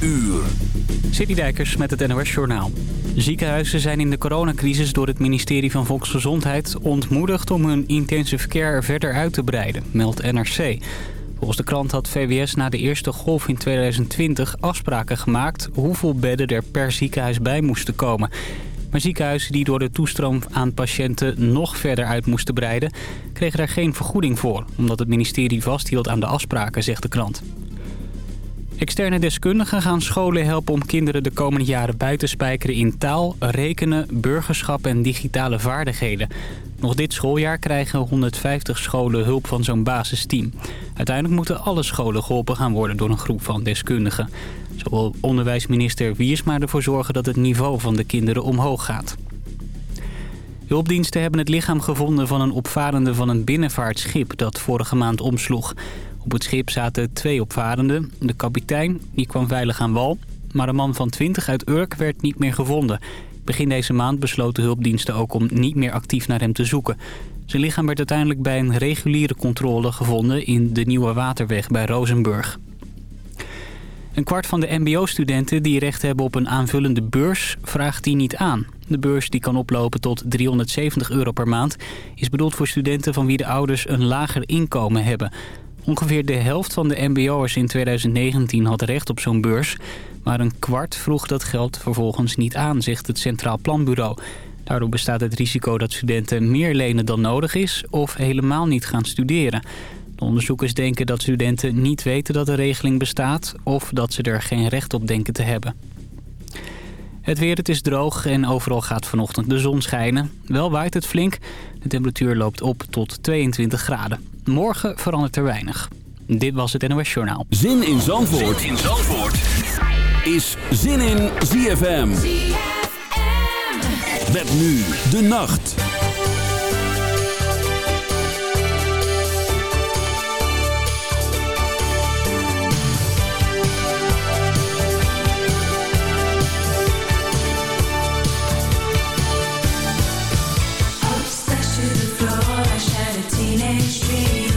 uur. Citydijkers met het NOS Journaal. Ziekenhuizen zijn in de coronacrisis door het ministerie van Volksgezondheid ontmoedigd om hun intensive care verder uit te breiden, meldt NRC. Volgens de krant had VWS na de eerste golf in 2020 afspraken gemaakt hoeveel bedden er per ziekenhuis bij moesten komen. Maar ziekenhuizen die door de toestroom aan patiënten nog verder uit moesten breiden... kregen daar geen vergoeding voor, omdat het ministerie vasthield aan de afspraken, zegt de krant. Externe deskundigen gaan scholen helpen om kinderen de komende jaren bij te spijkeren in taal, rekenen, burgerschap en digitale vaardigheden. Nog dit schooljaar krijgen 150 scholen hulp van zo'n basisteam. Uiteindelijk moeten alle scholen geholpen gaan worden door een groep van deskundigen. Zo wil onderwijsminister Wiersma ervoor zorgen dat het niveau van de kinderen omhoog gaat. Hulpdiensten hebben het lichaam gevonden van een opvarende van een binnenvaartschip dat vorige maand omsloeg. Op het schip zaten twee opvarenden. De kapitein die kwam veilig aan wal, maar een man van 20 uit Urk werd niet meer gevonden. Begin deze maand besloten hulpdiensten ook om niet meer actief naar hem te zoeken. Zijn lichaam werd uiteindelijk bij een reguliere controle gevonden in de Nieuwe Waterweg bij Rozenburg. Een kwart van de mbo-studenten die recht hebben op een aanvullende beurs vraagt die niet aan. De beurs die kan oplopen tot 370 euro per maand is bedoeld voor studenten van wie de ouders een lager inkomen hebben. Ongeveer de helft van de mbo'ers in 2019 had recht op zo'n beurs. Maar een kwart vroeg dat geld vervolgens niet aan, zegt het Centraal Planbureau. Daardoor bestaat het risico dat studenten meer lenen dan nodig is of helemaal niet gaan studeren. De onderzoekers denken dat studenten niet weten dat de regeling bestaat of dat ze er geen recht op denken te hebben. Het weer, het is droog en overal gaat vanochtend de zon schijnen. Wel waait het flink. De temperatuur loopt op tot 22 graden. Morgen verandert er weinig. Dit was het NOS Journaal. Zin in Zandvoort, zin in Zandvoort. is Zin in ZFM. ZFM. Met nu de nacht. Ooh, a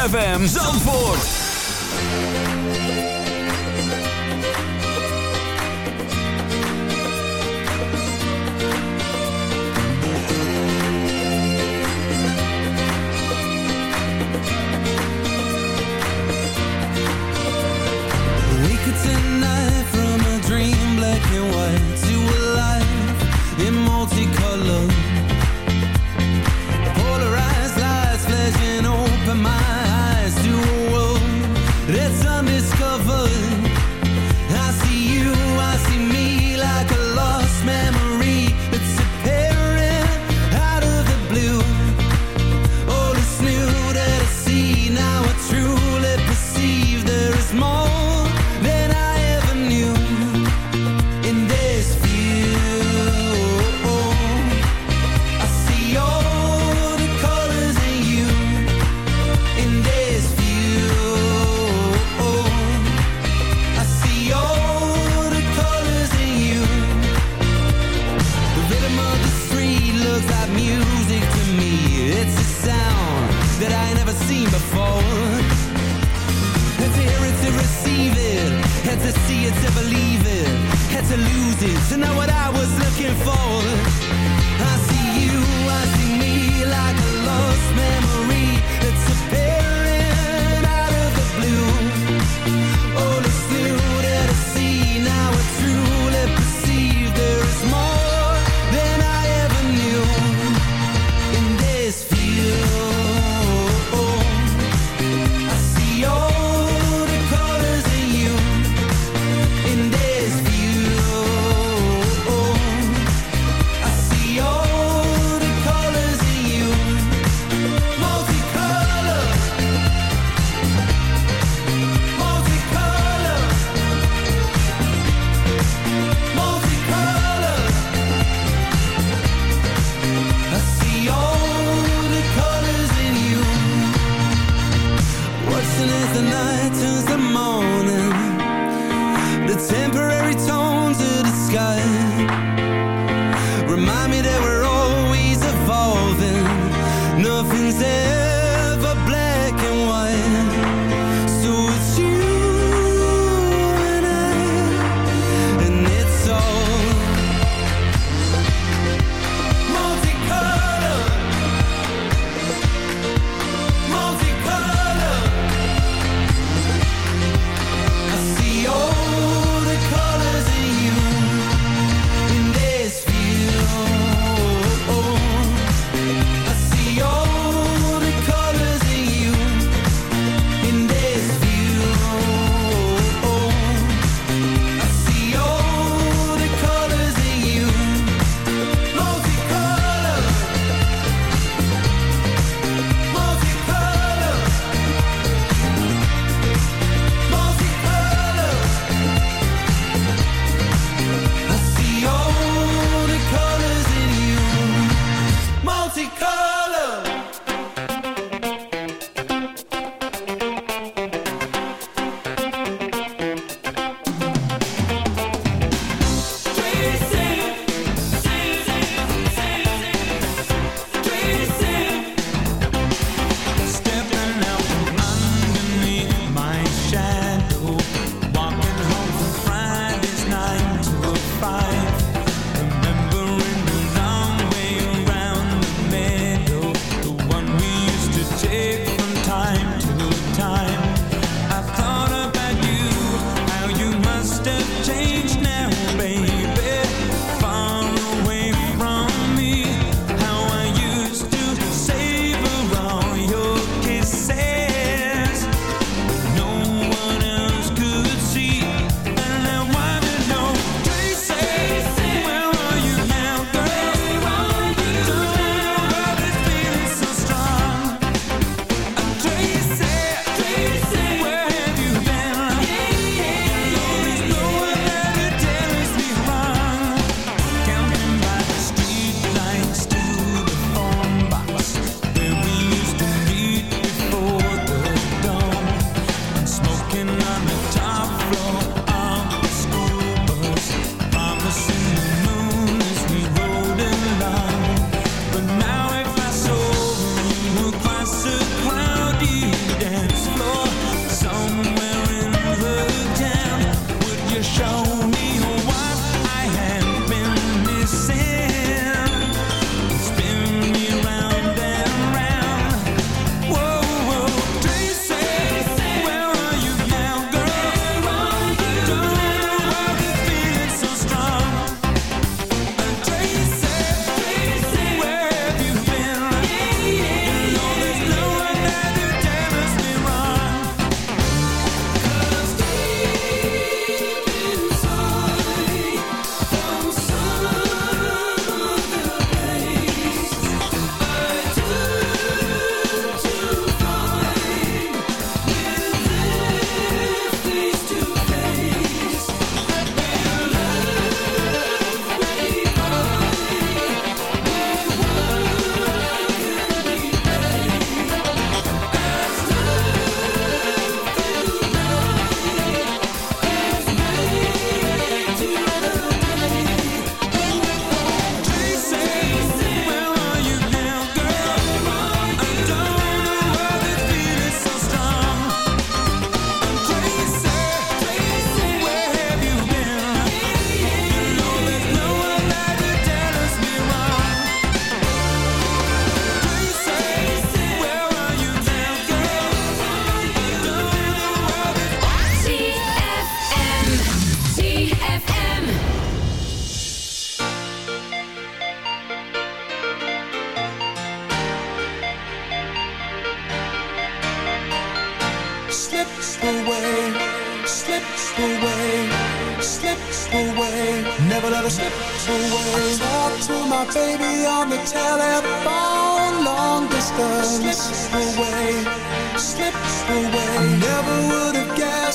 ZFM Zandvoort.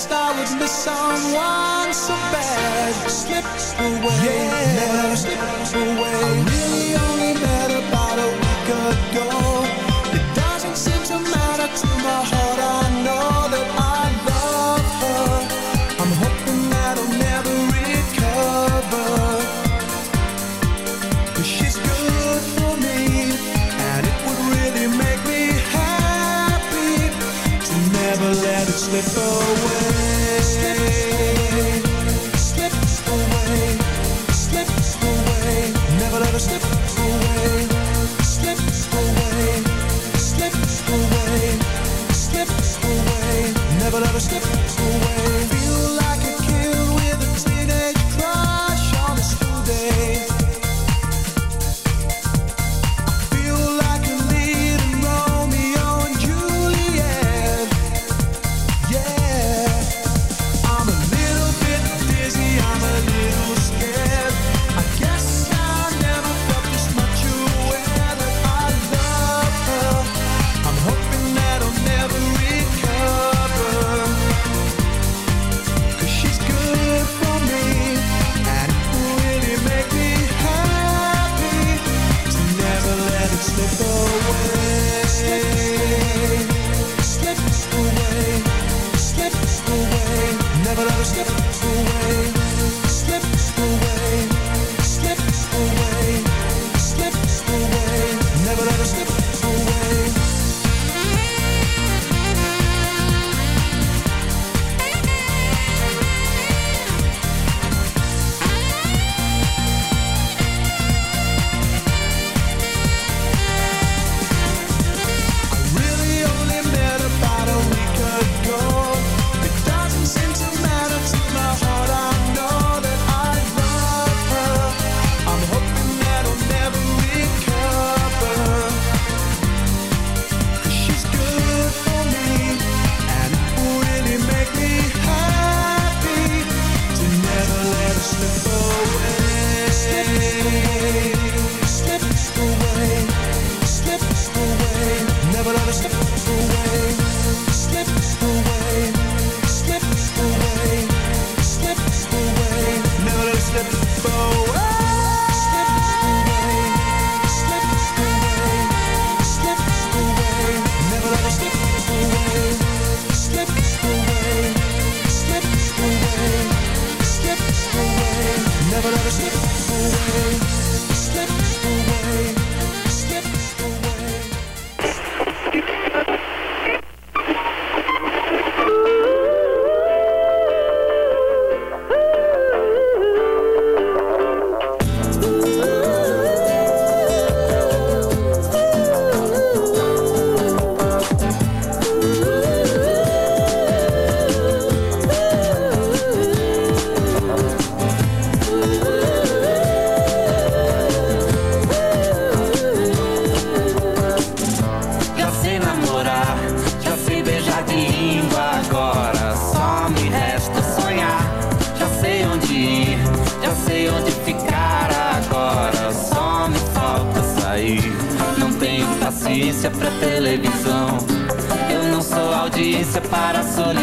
guessed I would miss someone so bad. Slip away, yeah. slip away. I really only met about a week ago.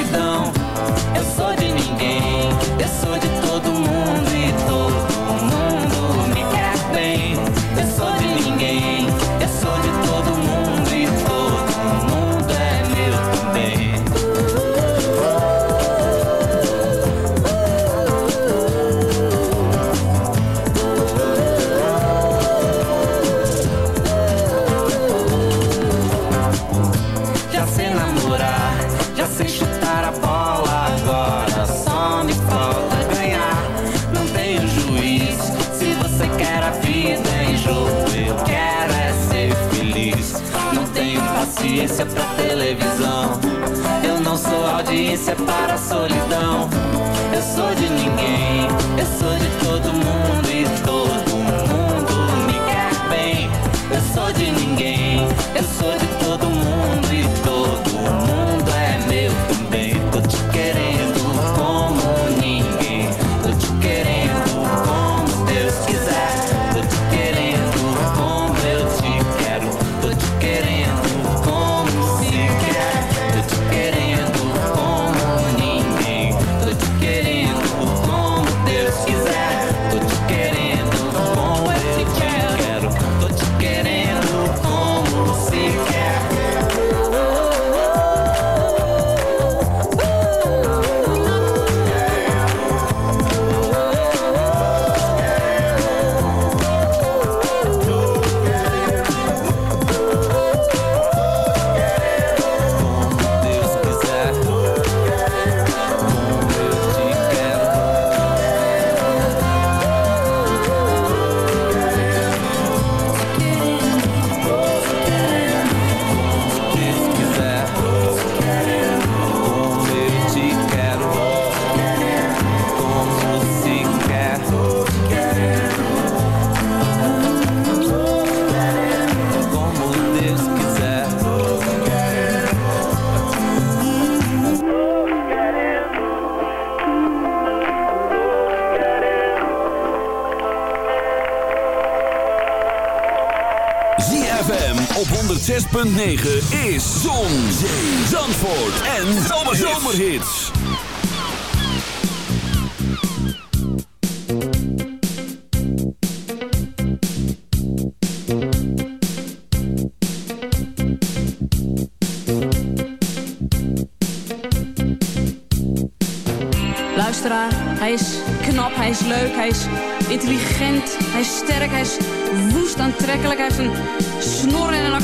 solidão. Eu sou de ninguém, eu sou de separa é a solidão. Eu sou de ninguém, eu sou de todo mundo. 106.9 is Zon, Zandvoort en Zomerhits. Luisteraar, hij is knap, hij is leuk, hij is intelligent, hij is sterk, hij is woest aantrekkelijk. Hij heeft een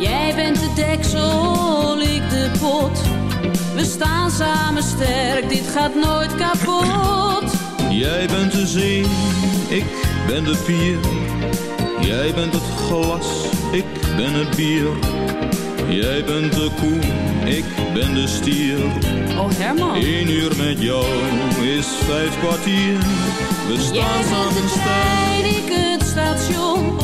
Jij bent de deksel, ik de pot. We staan samen sterk, dit gaat nooit kapot. Jij bent de zee, ik ben de pier. Jij bent het glas, ik ben het bier. Jij bent de koe, ik ben de stier. Oh Herman. Eén uur met jou is vijf kwartier. We staan Jij samen bent de trein, ik het station.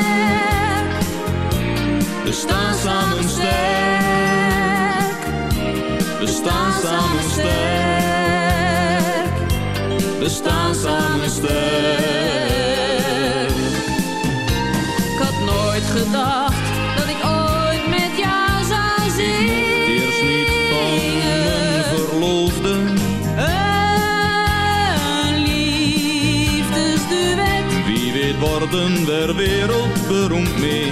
We staan samen sterk. We staan samen sterk. We staan samen sterk. Ik had nooit gedacht dat ik ooit met jou zou zingen. Eerst niet van mijn verloofde. Een liefdesduet, Wie weet worden we wereldberoemd mee.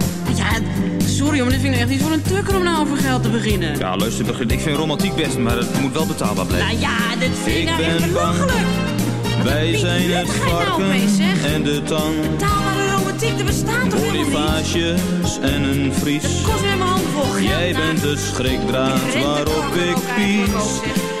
Sorry, maar dit vind ik echt niet voor een tukker om nou over geld te beginnen. Ja, luister, begin- ik vind romantiek best, maar het moet wel betaalbaar blijven. Nou ja, dit vind ik, nou echt belachelijk. Wij zijn het nou varken en de tang. Betaalbare romantiek, er bestaat toch helemaal niet? En een vries. Het kost weer mijn hand vol. Jij nou. bent de schrikdraad waarop ik pies.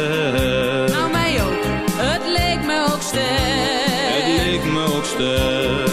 Leek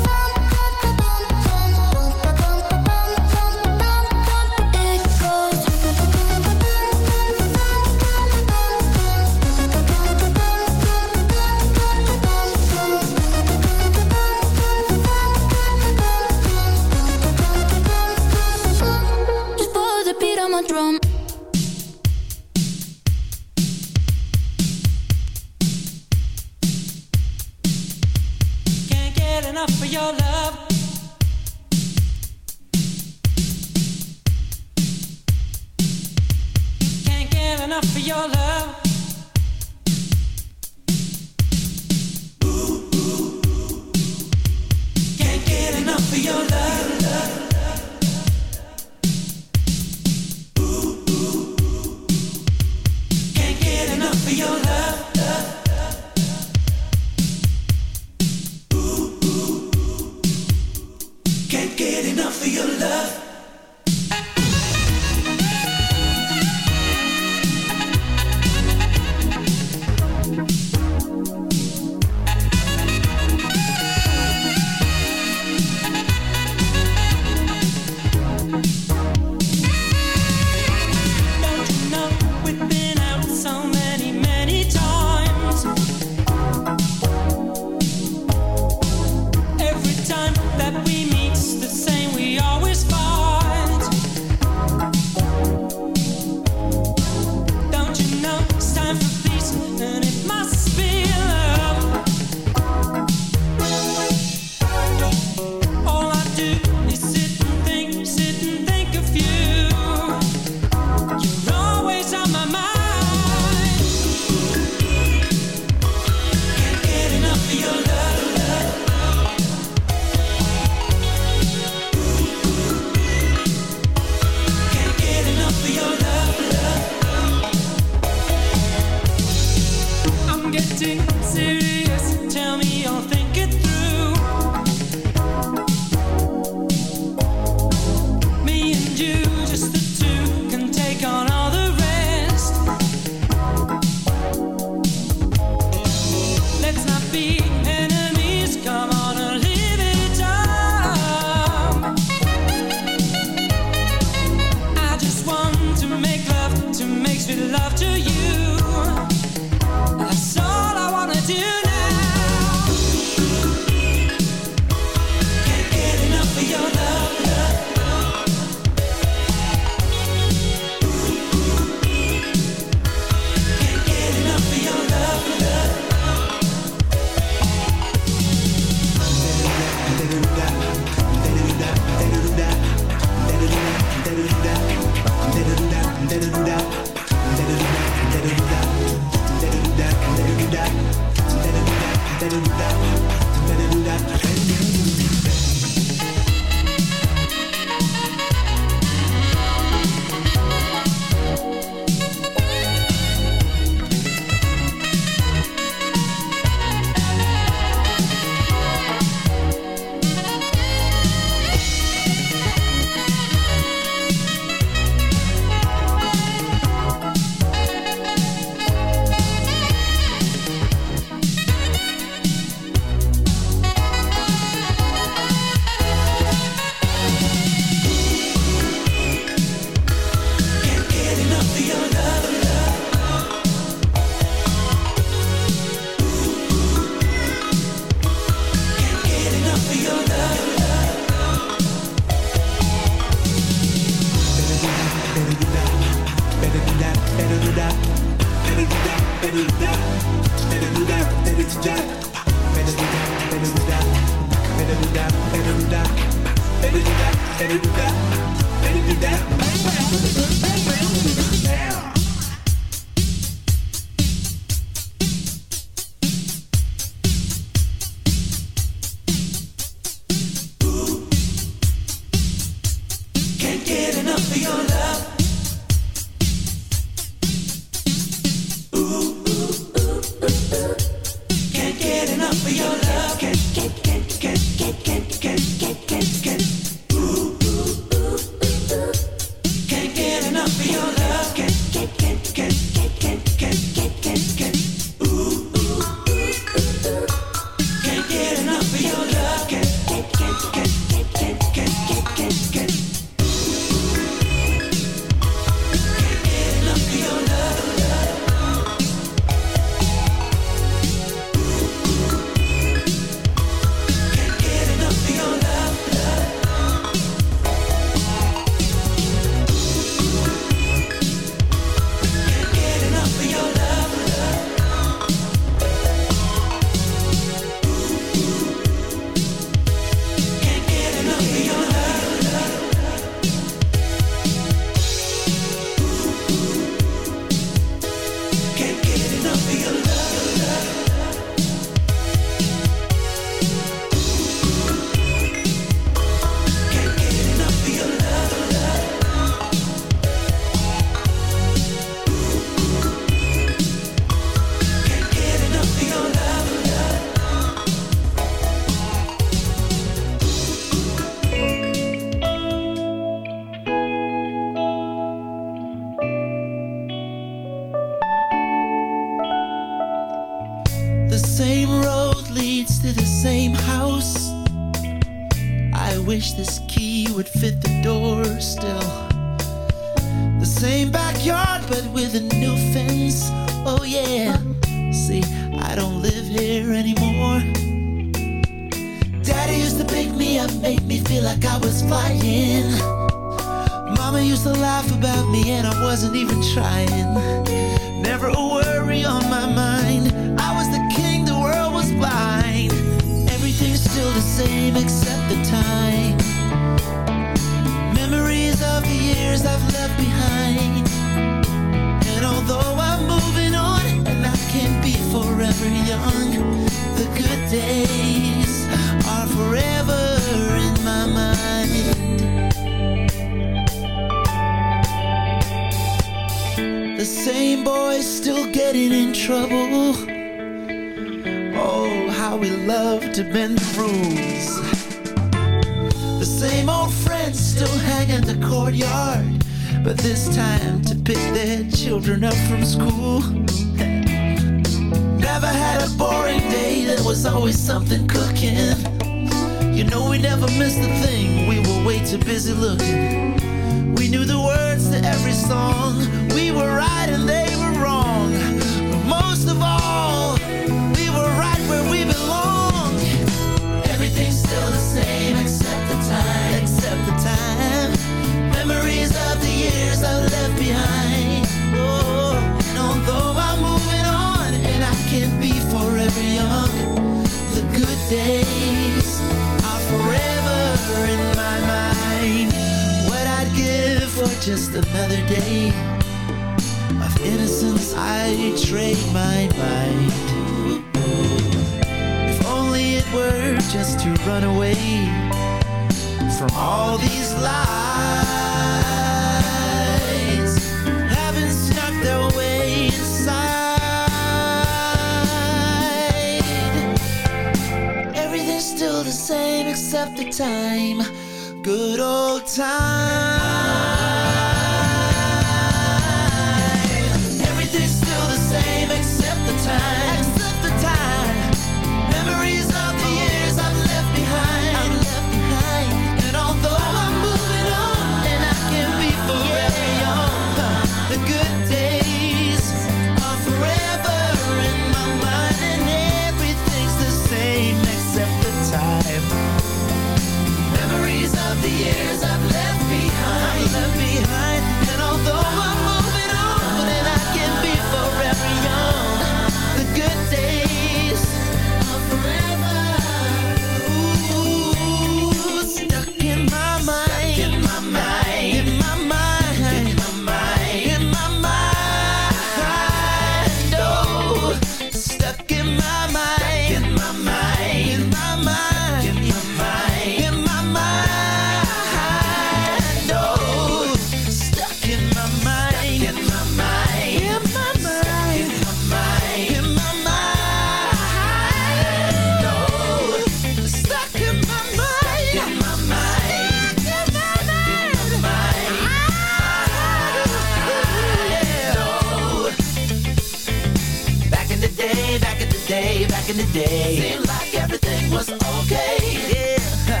okay. Seemed like everything was okay. Yeah.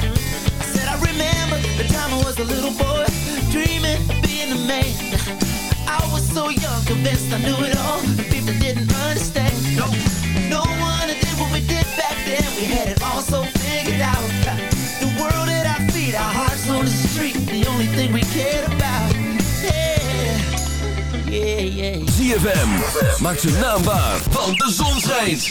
Said I remember the time I was a little boy, dreaming of being a man. I was so young, convinced I knew it all. People didn't understand. No, no one did what we did back then. We had it all so figured out. The world at our feet, our hearts on the street, the only thing we cared about. Yeah, yeah. ZFM, maak zijn naam waar, want de zon schijnt.